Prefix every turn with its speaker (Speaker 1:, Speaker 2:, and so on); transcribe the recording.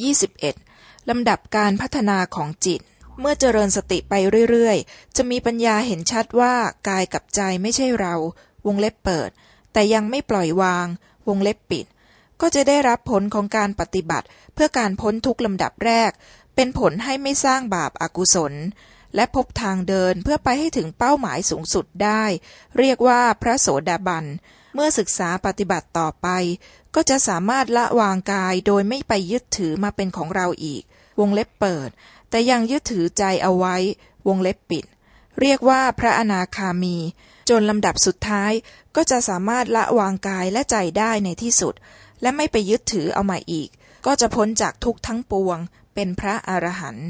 Speaker 1: 21. ลำดับการพัฒนาของจิต เมื่อเจริญสติไปเรื่อยๆ จะมีปัญญาเห็นชัดว่ากายกับใจไม่ใช่เรา วงเล็บเปิด แต่ยังไม่ปล่อยวาง วงเล็บปิด ก็จะได้รับผลของการปฏิบัติ เพื่อการพ้นทุกลำดับแรก เป็นผลให้ไม่สร้างบาปอากุศล และพบทางเดินเพื่อไปให้ถึงเป้าหมายสูงสุดได้ เรียกว่าพระโสดาบัน เมื่อศึกษาปฏิบัติต่อไป ก็จะสามารถละวางกายโดยไม่ไปยึดถือมาเป็นของเราอีก วงเล็บเปิด แต่ยังยึดถือใจเอาไว้ วงเล็บปิด เรียกว่าพระอนาคามี จนลำดับสุดท้ายก็จะสามารถละวางกายและใจได้ในที่สุด และไม่ไปยึดถือเอามาอีก ก็จะพ้นจากทุกทั้งปวง เป็นพระอรหันต์